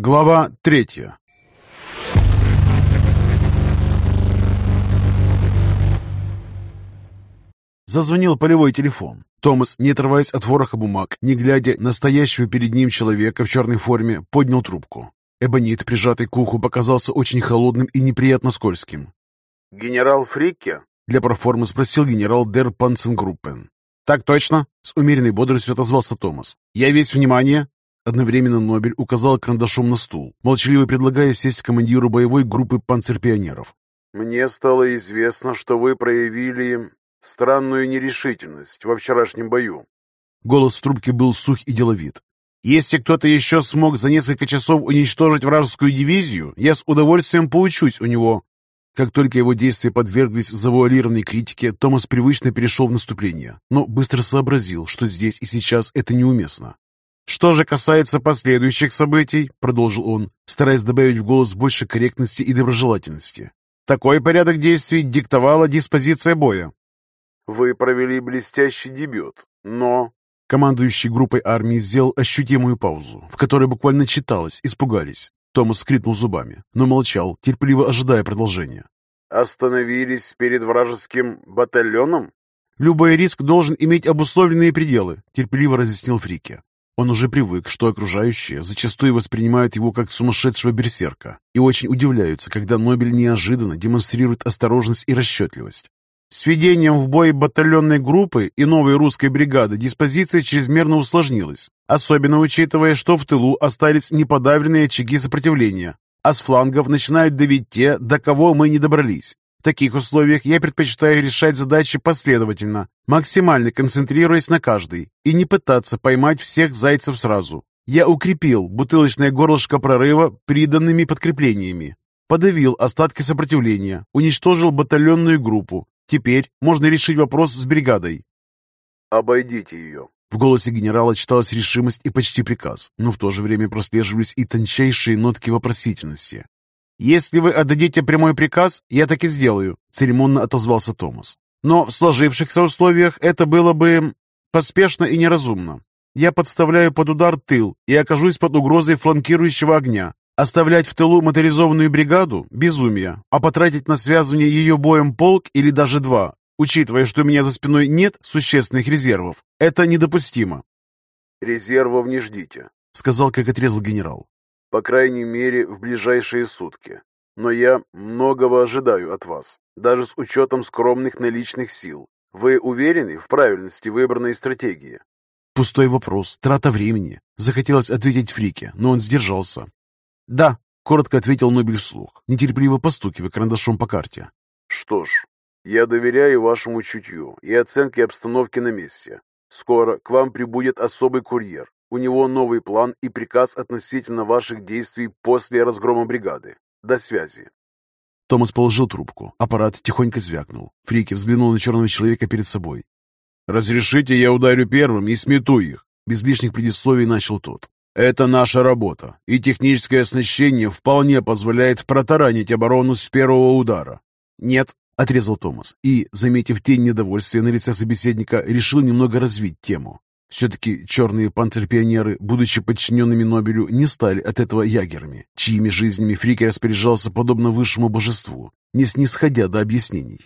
Глава третья Зазвонил полевой телефон. Томас, не отрываясь от вороха бумаг, не глядя на стоящего перед ним человека в черной форме, поднял трубку. Эбонит, прижатый к уху, показался очень холодным и неприятно скользким. «Генерал Фрикке?» Для проформы спросил генерал Дер Панценгруппен. «Так точно!» — с умеренной бодростью отозвался Томас. «Я весь внимание!» Одновременно Нобель указал карандашом на стул, молчаливо предлагая сесть командиру боевой группы панцерпионеров. «Мне стало известно, что вы проявили странную нерешительность во вчерашнем бою». Голос в трубке был сух и деловит. «Если кто-то еще смог за несколько часов уничтожить вражескую дивизию, я с удовольствием поучусь у него». Как только его действия подверглись завуалированной критике, Томас привычно перешел в наступление, но быстро сообразил, что здесь и сейчас это неуместно. «Что же касается последующих событий», — продолжил он, стараясь добавить в голос больше корректности и доброжелательности, «такой порядок действий диктовала диспозиция боя». «Вы провели блестящий дебют, но...» Командующий группой армии сделал ощутимую паузу, в которой буквально читалось «испугались». Томас скрипнул зубами, но молчал, терпеливо ожидая продолжения. «Остановились перед вражеским батальоном?» «Любой риск должен иметь обусловленные пределы», — терпеливо разъяснил Фрике. Он уже привык, что окружающие зачастую воспринимают его как сумасшедшего берсерка и очень удивляются, когда Нобель неожиданно демонстрирует осторожность и расчетливость. С введением в бой батальонной группы и новой русской бригады диспозиция чрезмерно усложнилась, особенно учитывая, что в тылу остались неподавленные очаги сопротивления, а с флангов начинают давить те, до кого мы не добрались. В таких условиях я предпочитаю решать задачи последовательно, максимально концентрируясь на каждой, и не пытаться поймать всех зайцев сразу. Я укрепил бутылочное горлышко прорыва приданными подкреплениями, подавил остатки сопротивления, уничтожил батальонную группу. Теперь можно решить вопрос с бригадой. «Обойдите ее», в голосе генерала читалась решимость и почти приказ, но в то же время прослеживались и тончайшие нотки вопросительности. «Если вы отдадите прямой приказ, я так и сделаю», — церемонно отозвался Томас. «Но в сложившихся условиях это было бы поспешно и неразумно. Я подставляю под удар тыл и окажусь под угрозой фланкирующего огня. Оставлять в тылу моторизованную бригаду – безумие, а потратить на связывание ее боем полк или даже два, учитывая, что у меня за спиной нет существенных резервов, это недопустимо». «Резервов не ждите», — сказал, как отрезал генерал. По крайней мере, в ближайшие сутки. Но я многого ожидаю от вас, даже с учетом скромных наличных сил. Вы уверены в правильности выбранной стратегии? Пустой вопрос, трата времени. Захотелось ответить Фрике, но он сдержался. Да, коротко ответил Нобель вслух, нетерпеливо постукивая карандашом по карте. Что ж, я доверяю вашему чутью и оценке обстановки на месте. Скоро к вам прибудет особый курьер. У него новый план и приказ относительно ваших действий после разгрома бригады. До связи. Томас положил трубку. Аппарат тихонько звякнул. Фрики взглянул на черного человека перед собой. «Разрешите, я ударю первым и смету их?» Без лишних предисловий начал тот. «Это наша работа, и техническое оснащение вполне позволяет протаранить оборону с первого удара». «Нет», — отрезал Томас, и, заметив тень недовольствия на лице собеседника, решил немного развить тему. Все-таки черные панцерпионеры, будучи подчиненными Нобелю, не стали от этого ягерами, чьими жизнями Фрике распоряжался подобно высшему божеству, не снисходя до объяснений.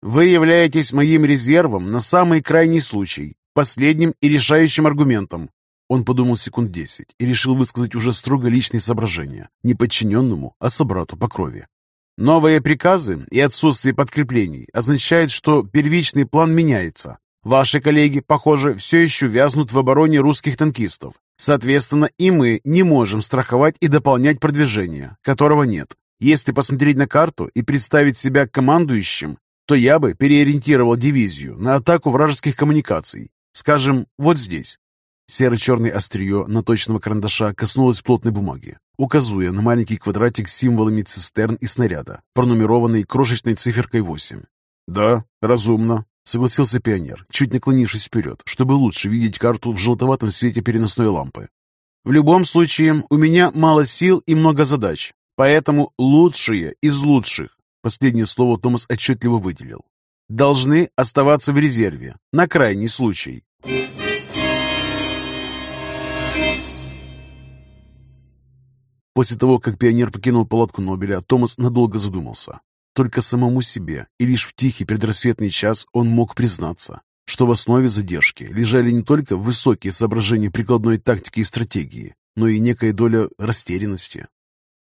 «Вы являетесь моим резервом на самый крайний случай, последним и решающим аргументом». Он подумал секунд десять и решил высказать уже строго личные соображения, не подчиненному, а собрату по крови. Новые приказы и отсутствие подкреплений означает, что первичный план меняется, Ваши коллеги, похоже, все еще вязнут в обороне русских танкистов. Соответственно, и мы не можем страховать и дополнять продвижение, которого нет. Если посмотреть на карту и представить себя командующим, то я бы переориентировал дивизию на атаку вражеских коммуникаций. Скажем, вот здесь. Серо-черное острие наточного карандаша коснулось плотной бумаги, указывая на маленький квадратик с символами цистерн и снаряда, пронумерованный крошечной циферкой 8. «Да, разумно», Согласился пионер, чуть наклонившись вперед, чтобы лучше видеть карту в желтоватом свете переносной лампы. «В любом случае, у меня мало сил и много задач, поэтому лучшие из лучших», последнее слово Томас отчетливо выделил, «должны оставаться в резерве, на крайний случай». После того, как пионер покинул палатку Нобеля, Томас надолго задумался. Только самому себе, и лишь в тихий предрассветный час он мог признаться, что в основе задержки лежали не только высокие соображения прикладной тактики и стратегии, но и некая доля растерянности.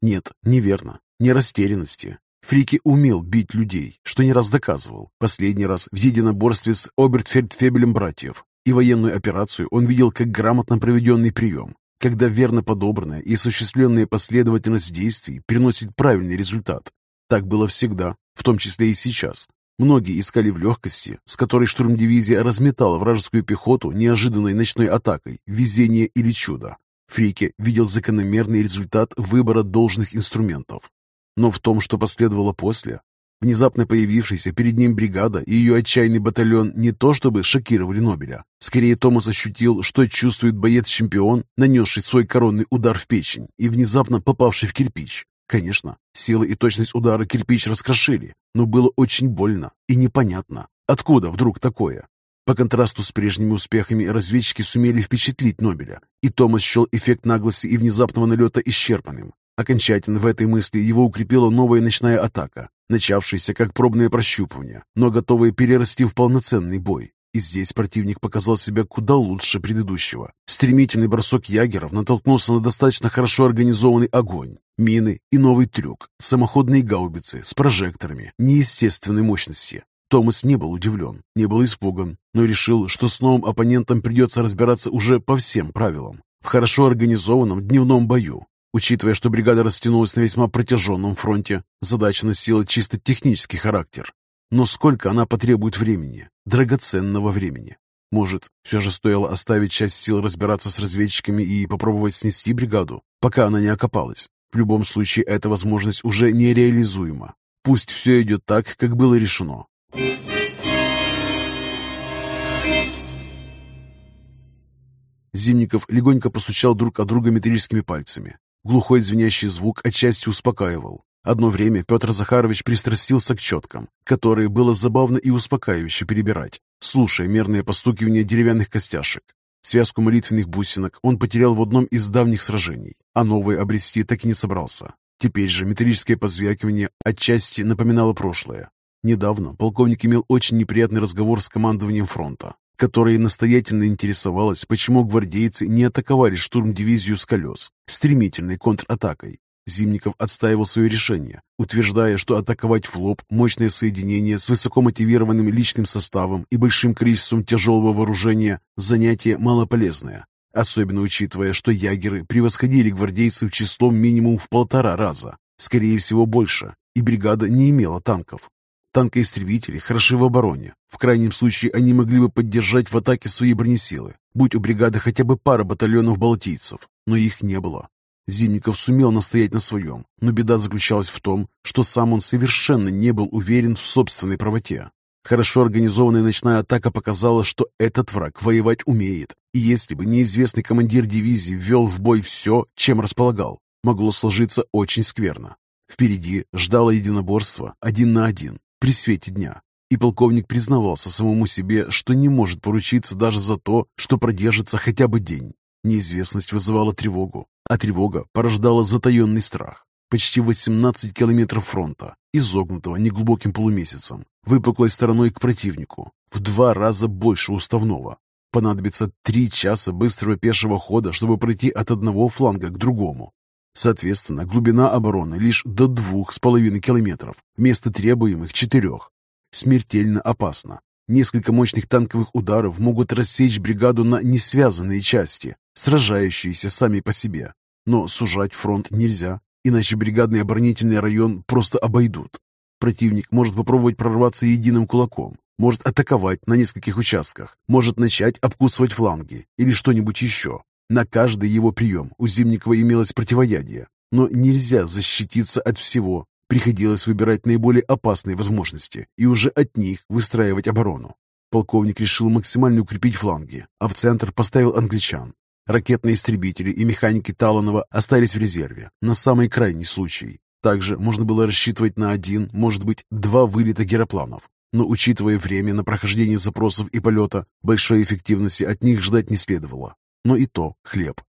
Нет, неверно, не растерянности. Фрики умел бить людей, что не раз доказывал. Последний раз в единоборстве с Обертфельдфебелем братьев. И военную операцию он видел как грамотно проведенный прием, когда верно подобранная и осуществленная последовательность действий приносит правильный результат. Так было всегда, в том числе и сейчас. Многие искали в легкости, с которой штурмдивизия разметала вражескую пехоту неожиданной ночной атакой, везение или чудо. Фрике видел закономерный результат выбора должных инструментов. Но в том, что последовало после, внезапно появившаяся перед ним бригада и ее отчаянный батальон не то чтобы шокировали Нобеля. Скорее, Томас ощутил, что чувствует боец-чемпион, нанесший свой коронный удар в печень и внезапно попавший в кирпич. Конечно, сила и точность удара кирпич раскрошили, но было очень больно и непонятно, откуда вдруг такое. По контрасту с прежними успехами разведчики сумели впечатлить Нобеля, и Томас счел эффект наглости и внезапного налета исчерпанным. Окончательно в этой мысли его укрепила новая ночная атака, начавшаяся как пробное прощупывание, но готовая перерасти в полноценный бой. И здесь противник показал себя куда лучше предыдущего. Стремительный бросок ягеров натолкнулся на достаточно хорошо организованный огонь, мины и новый трюк, самоходные гаубицы с прожекторами неестественной мощности. Томас не был удивлен, не был испуган, но решил, что с новым оппонентом придется разбираться уже по всем правилам. В хорошо организованном дневном бою, Учитывая, что бригада растянулась на весьма протяженном фронте, задача носила чисто технический характер. Но сколько она потребует времени? Драгоценного времени. Может, все же стоило оставить часть сил разбираться с разведчиками и попробовать снести бригаду, пока она не окопалась. В любом случае, эта возможность уже нереализуема. Пусть все идет так, как было решено. Зимников легонько постучал друг о друга металлическими пальцами. Глухой звенящий звук отчасти успокаивал. Одно время Петр Захарович пристрастился к четкам, которые было забавно и успокаивающе перебирать, слушая мерное постукивание деревянных костяшек. Связку молитвенных бусинок он потерял в одном из давних сражений, а новые обрести так и не собрался. Теперь же металлическое позвякивание отчасти напоминало прошлое. Недавно полковник имел очень неприятный разговор с командованием фронта, которое настоятельно интересовалось, почему гвардейцы не атаковали штурм-дивизию с колес, стремительной контратакой. Зимников отстаивал свое решение, утверждая, что атаковать в лоб мощное соединение с высокомотивированным личным составом и большим количеством тяжелого вооружения – занятие малополезное, особенно учитывая, что ягеры превосходили гвардейцев числом минимум в полтора раза, скорее всего больше, и бригада не имела танков. Танкоистребители хороши в обороне. В крайнем случае они могли бы поддержать в атаке свои бронесилы, будь у бригады хотя бы пара батальонов балтийцев, но их не было. Зимников сумел настоять на своем, но беда заключалась в том, что сам он совершенно не был уверен в собственной правоте. Хорошо организованная ночная атака показала, что этот враг воевать умеет, и если бы неизвестный командир дивизии ввел в бой все, чем располагал, могло сложиться очень скверно. Впереди ждало единоборство один на один, при свете дня. И полковник признавался самому себе, что не может поручиться даже за то, что продержится хотя бы день. Неизвестность вызывала тревогу, а тревога порождала затаенный страх. Почти 18 километров фронта, изогнутого неглубоким полумесяцем, выпуклой стороной к противнику, в два раза больше уставного. Понадобится три часа быстрого пешего хода, чтобы пройти от одного фланга к другому. Соответственно, глубина обороны лишь до двух с половиной километров, вместо требуемых четырех. Смертельно опасно. Несколько мощных танковых ударов могут рассечь бригаду на несвязанные части, сражающиеся сами по себе. Но сужать фронт нельзя, иначе бригадный оборонительный район просто обойдут. Противник может попробовать прорваться единым кулаком, может атаковать на нескольких участках, может начать обкусывать фланги или что-нибудь еще. На каждый его прием у Зимникова имелось противоядие, но нельзя защититься от всего. Приходилось выбирать наиболее опасные возможности и уже от них выстраивать оборону. Полковник решил максимально укрепить фланги, а в центр поставил англичан. Ракетные истребители и механики Таланова остались в резерве на самый крайний случай. Также можно было рассчитывать на один, может быть, два вылета геропланов. Но учитывая время на прохождение запросов и полета, большой эффективности от них ждать не следовало но и то хлеб.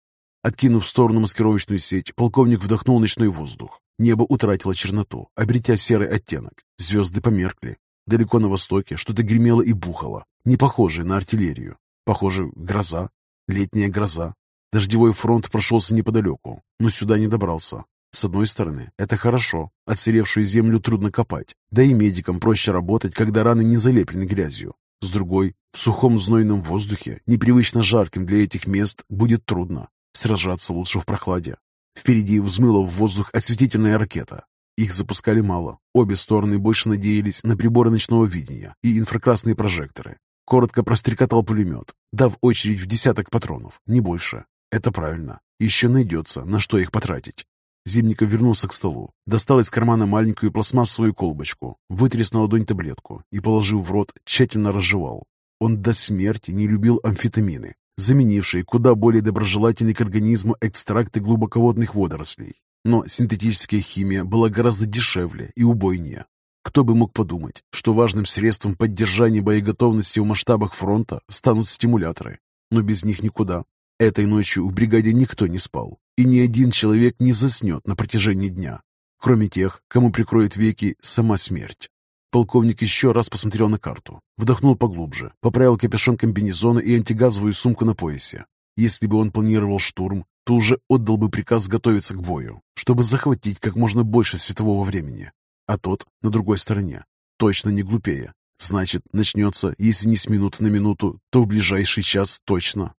Откинув в сторону маскировочную сеть, полковник вдохнул ночной воздух. Небо утратило черноту, обретя серый оттенок. Звезды померкли. Далеко на востоке что-то гремело и бухало, не похожее на артиллерию. Похоже, гроза. Летняя гроза. Дождевой фронт прошелся неподалеку, но сюда не добрался. С одной стороны, это хорошо. Отсыревшую землю трудно копать. Да и медикам проще работать, когда раны не залеплены грязью. С другой, в сухом знойном воздухе, непривычно жарким для этих мест, будет трудно. Сражаться лучше в прохладе. Впереди взмыла в воздух осветительная ракета. Их запускали мало. Обе стороны больше надеялись на приборы ночного видения и инфракрасные прожекторы. Коротко прострекотал пулемет, дав очередь в десяток патронов, не больше. Это правильно. Еще найдется, на что их потратить. Зимников вернулся к столу, достал из кармана маленькую пластмассовую колбочку, вытряс на ладонь таблетку и, положив в рот, тщательно разжевал. Он до смерти не любил амфетамины, заменившие куда более доброжелательный к организму экстракты глубоководных водорослей. Но синтетическая химия была гораздо дешевле и убойнее. Кто бы мог подумать, что важным средством поддержания боеготовности в масштабах фронта станут стимуляторы. Но без них никуда. Этой ночью в бригаде никто не спал, и ни один человек не заснет на протяжении дня, кроме тех, кому прикроет веки сама смерть. Полковник еще раз посмотрел на карту, вдохнул поглубже, поправил капюшон комбинезона и антигазовую сумку на поясе. Если бы он планировал штурм, то уже отдал бы приказ готовиться к бою, чтобы захватить как можно больше светового времени. А тот, на другой стороне, точно не глупее. Значит, начнется, если не с минуты на минуту, то в ближайший час точно.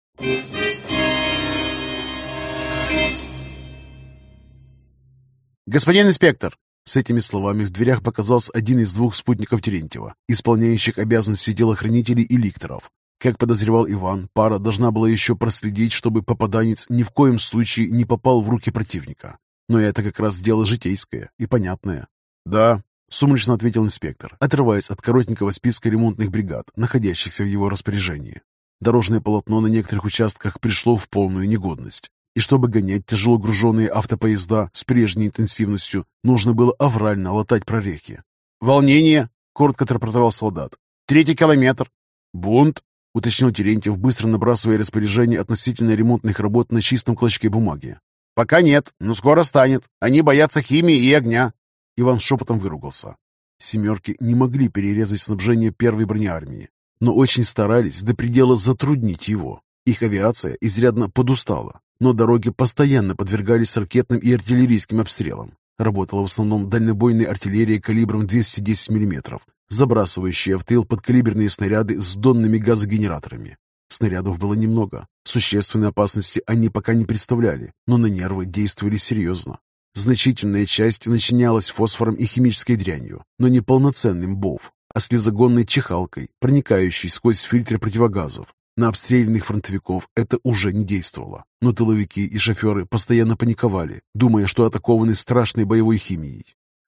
«Господин инспектор!» С этими словами в дверях показался один из двух спутников Терентьева, исполняющих обязанности телохранителей и ликторов. Как подозревал Иван, пара должна была еще проследить, чтобы попаданец ни в коем случае не попал в руки противника. Но это как раз дело житейское и понятное. «Да», — сумрачно ответил инспектор, отрываясь от коротенького списка ремонтных бригад, находящихся в его распоряжении. Дорожное полотно на некоторых участках пришло в полную негодность. И чтобы гонять тяжело груженные автопоезда с прежней интенсивностью, нужно было аврально латать прорехи. «Волнение!» — коротко отрапортовал солдат. «Третий километр!» «Бунт!» — уточнил Терентьев, быстро набрасывая распоряжение относительно ремонтных работ на чистом клочке бумаги. «Пока нет, но скоро станет. Они боятся химии и огня!» Иван шепотом выругался. «Семерки» не могли перерезать снабжение первой бронеармии, но очень старались до предела затруднить его. Их авиация изрядно подустала, но дороги постоянно подвергались ракетным и артиллерийским обстрелам. Работала в основном дальнобойная артиллерия калибром 210 мм, забрасывающая в тыл подкалиберные снаряды с донными газогенераторами. Снарядов было немного. Существенной опасности они пока не представляли, но на нервы действовали серьезно. Значительная часть начинялась фосфором и химической дрянью, но не полноценным БОВ, а слезогонной чехалкой, проникающей сквозь фильтры противогазов, на обстрелянных фронтовиков это уже не действовало, но тыловики и шоферы постоянно паниковали, думая, что атакованы страшной боевой химией.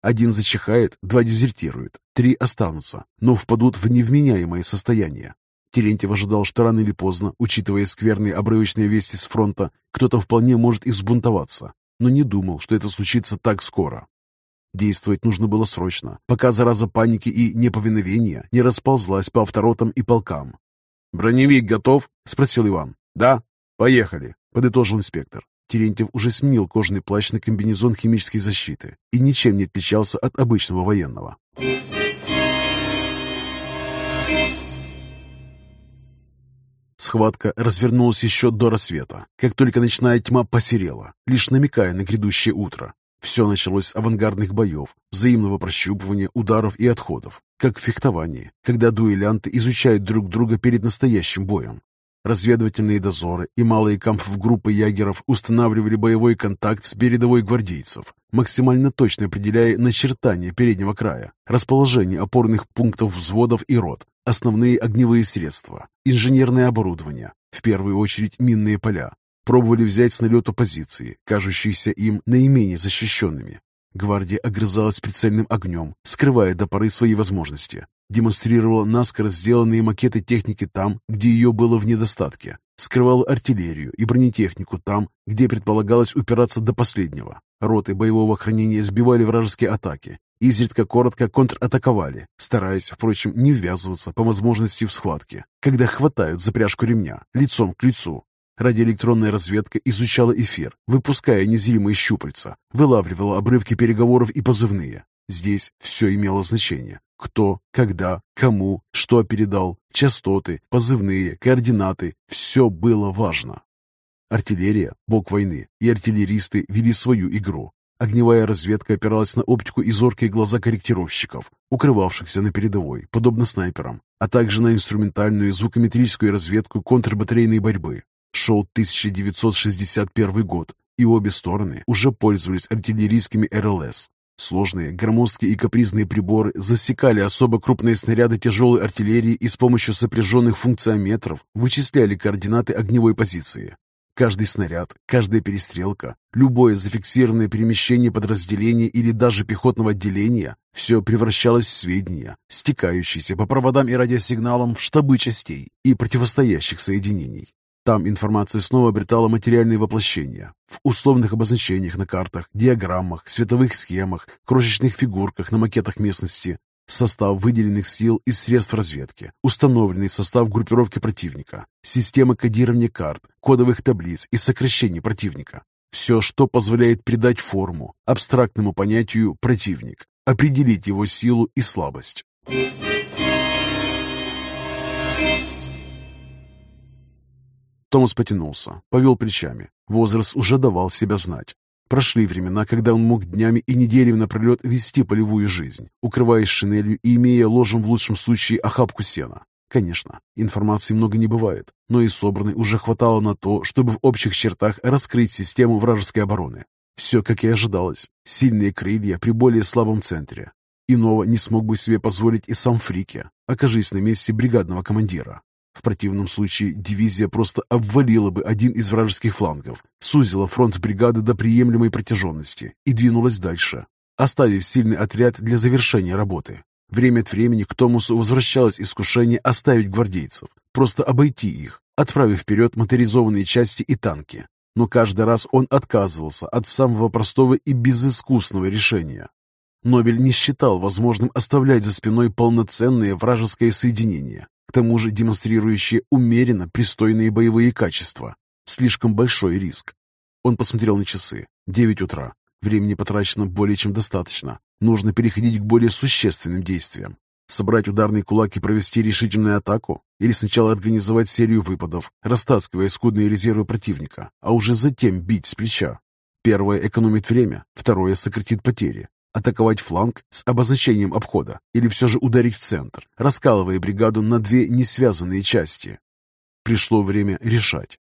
Один зачихает, два дезертируют, три останутся, но впадут в невменяемое состояние. Терентьев ожидал, что рано или поздно, учитывая скверные обрывочные вести с фронта, кто-то вполне может и взбунтоваться, но не думал, что это случится так скоро. Действовать нужно было срочно, пока зараза паники и неповиновения не расползлась по авторотам и полкам. «Броневик готов?» — спросил Иван. «Да, поехали», — подытожил инспектор. Терентьев уже сменил кожаный плащ на комбинезон химической защиты и ничем не отличался от обычного военного. Схватка развернулась еще до рассвета, как только ночная тьма посерела, лишь намекая на грядущее утро. Все началось с авангардных боев, взаимного прощупывания, ударов и отходов, как в фехтовании, когда дуэлянты изучают друг друга перед настоящим боем. Разведывательные дозоры и малые кампф-группы ягеров устанавливали боевой контакт с передовой гвардейцев, максимально точно определяя начертания переднего края, расположение опорных пунктов взводов и рот, основные огневые средства, инженерное оборудование, в первую очередь минные поля, пробовали взять с налету позиции, кажущиеся им наименее защищенными. Гвардия огрызалась прицельным огнем, скрывая до поры свои возможности. Демонстрировала наскоро сделанные макеты техники там, где ее было в недостатке. Скрывала артиллерию и бронетехнику там, где предполагалось упираться до последнего. Роты боевого хранения сбивали вражеские атаки, изредка коротко контратаковали, стараясь, впрочем, не ввязываться по возможности в схватке, когда хватают за пряжку ремня, лицом к лицу, Радиоэлектронная разведка изучала эфир, выпуская незримые щупальца, вылавливала обрывки переговоров и позывные. Здесь все имело значение. Кто, когда, кому, что передал, частоты, позывные, координаты – все было важно. Артиллерия, бог войны, и артиллеристы вели свою игру. Огневая разведка опиралась на оптику и зоркие глаза корректировщиков, укрывавшихся на передовой, подобно снайперам, а также на инструментальную звукометрическую разведку контрбатарейной борьбы. Шел 1961 год, и обе стороны уже пользовались артиллерийскими РЛС. Сложные, громоздкие и капризные приборы засекали особо крупные снаряды тяжелой артиллерии и с помощью сопряженных функциометров вычисляли координаты огневой позиции. Каждый снаряд, каждая перестрелка, любое зафиксированное перемещение подразделения или даже пехотного отделения – все превращалось в сведения, стекающиеся по проводам и радиосигналам в штабы частей и противостоящих соединений. Там информация снова обретала материальные воплощения. В условных обозначениях на картах, диаграммах, световых схемах, крошечных фигурках на макетах местности, состав выделенных сил и средств разведки, установленный состав группировки противника, система кодирования карт, кодовых таблиц и сокращений противника. Все, что позволяет придать форму абстрактному понятию «противник», определить его силу и слабость. Томас потянулся, повел плечами. Возраст уже давал себя знать. Прошли времена, когда он мог днями и неделями напролет вести полевую жизнь, укрываясь шинелью и имея ложем в лучшем случае охапку сена. Конечно, информации много не бывает, но и собранной уже хватало на то, чтобы в общих чертах раскрыть систему вражеской обороны. Все, как и ожидалось, сильные крылья при более слабом центре. Иного не смог бы себе позволить и сам Фрике, окажись на месте бригадного командира. В противном случае дивизия просто обвалила бы один из вражеских флангов, сузила фронт бригады до приемлемой протяженности и двинулась дальше, оставив сильный отряд для завершения работы. Время от времени к Томусу возвращалось искушение оставить гвардейцев, просто обойти их, отправив вперед моторизованные части и танки. Но каждый раз он отказывался от самого простого и безыскусного решения. Нобель не считал возможным оставлять за спиной полноценное вражеское соединение, к тому же демонстрирующие умеренно пристойные боевые качества. Слишком большой риск. Он посмотрел на часы. Девять утра. Времени потрачено более чем достаточно. Нужно переходить к более существенным действиям. Собрать ударный кулак и провести решительную атаку? Или сначала организовать серию выпадов, растаскивая скудные резервы противника, а уже затем бить с плеча? Первое экономит время, второе сократит потери, Атаковать фланг с обозначением обхода или все же ударить в центр, раскалывая бригаду на две несвязанные части. Пришло время решать.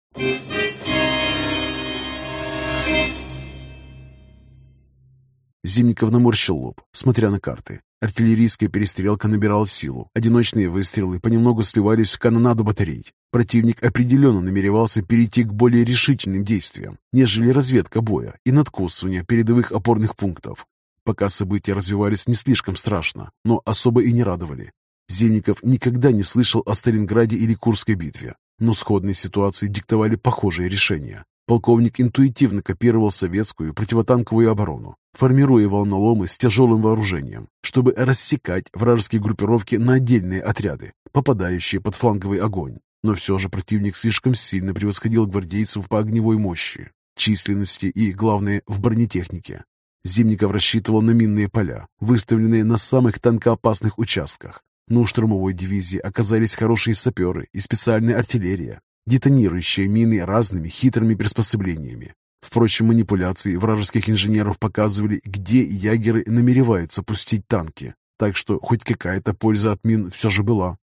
Зимников наморщил лоб, смотря на карты. Артиллерийская перестрелка набирала силу. Одиночные выстрелы понемногу сливались в канонаду батарей. Противник определенно намеревался перейти к более решительным действиям, нежели разведка боя и надкусывание передовых опорных пунктов. Пока события развивались не слишком страшно, но особо и не радовали. Зимников никогда не слышал о Сталинграде или Курской битве, но сходные ситуации диктовали похожие решения. Полковник интуитивно копировал советскую противотанковую оборону, формируя волноломы с тяжелым вооружением, чтобы рассекать вражеские группировки на отдельные отряды, попадающие под фланговый огонь. Но все же противник слишком сильно превосходил гвардейцев по огневой мощи, численности и, главное, в бронетехнике. Зимников рассчитывал на минные поля, выставленные на самых танкоопасных участках. Но у штурмовой дивизии оказались хорошие саперы и специальная артиллерия, детонирующие мины разными хитрыми приспособлениями. Впрочем, манипуляции вражеских инженеров показывали, где ягеры намереваются пустить танки, так что хоть какая-то польза от мин все же была.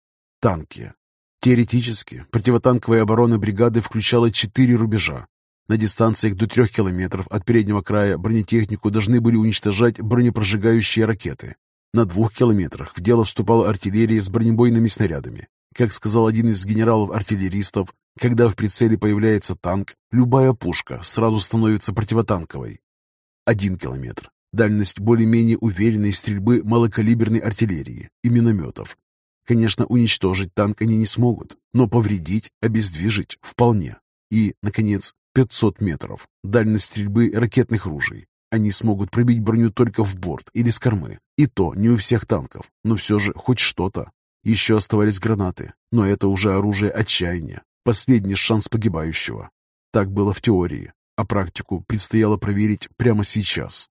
Танки. Теоретически, противотанковая оборона бригады включала четыре рубежа на дистанциях до трех километров от переднего края бронетехнику должны были уничтожать бронепрожигающие ракеты. На двух километрах в дело вступала артиллерия с бронебойными снарядами. Как сказал один из генералов-артиллеристов, когда в прицеле появляется танк, любая пушка сразу становится противотанковой. Один километр. Дальность более-менее уверенной стрельбы малокалиберной артиллерии и минометов. Конечно, уничтожить танк они не смогут, но повредить, обездвижить вполне. И, наконец, 500 метров. Дальность стрельбы ракетных ружей. Они смогут пробить броню только в борт или с кормы. И то не у всех танков, но все же хоть что-то. Еще оставались гранаты, но это уже оружие отчаяния. Последний шанс погибающего. Так было в теории, а практику предстояло проверить прямо сейчас.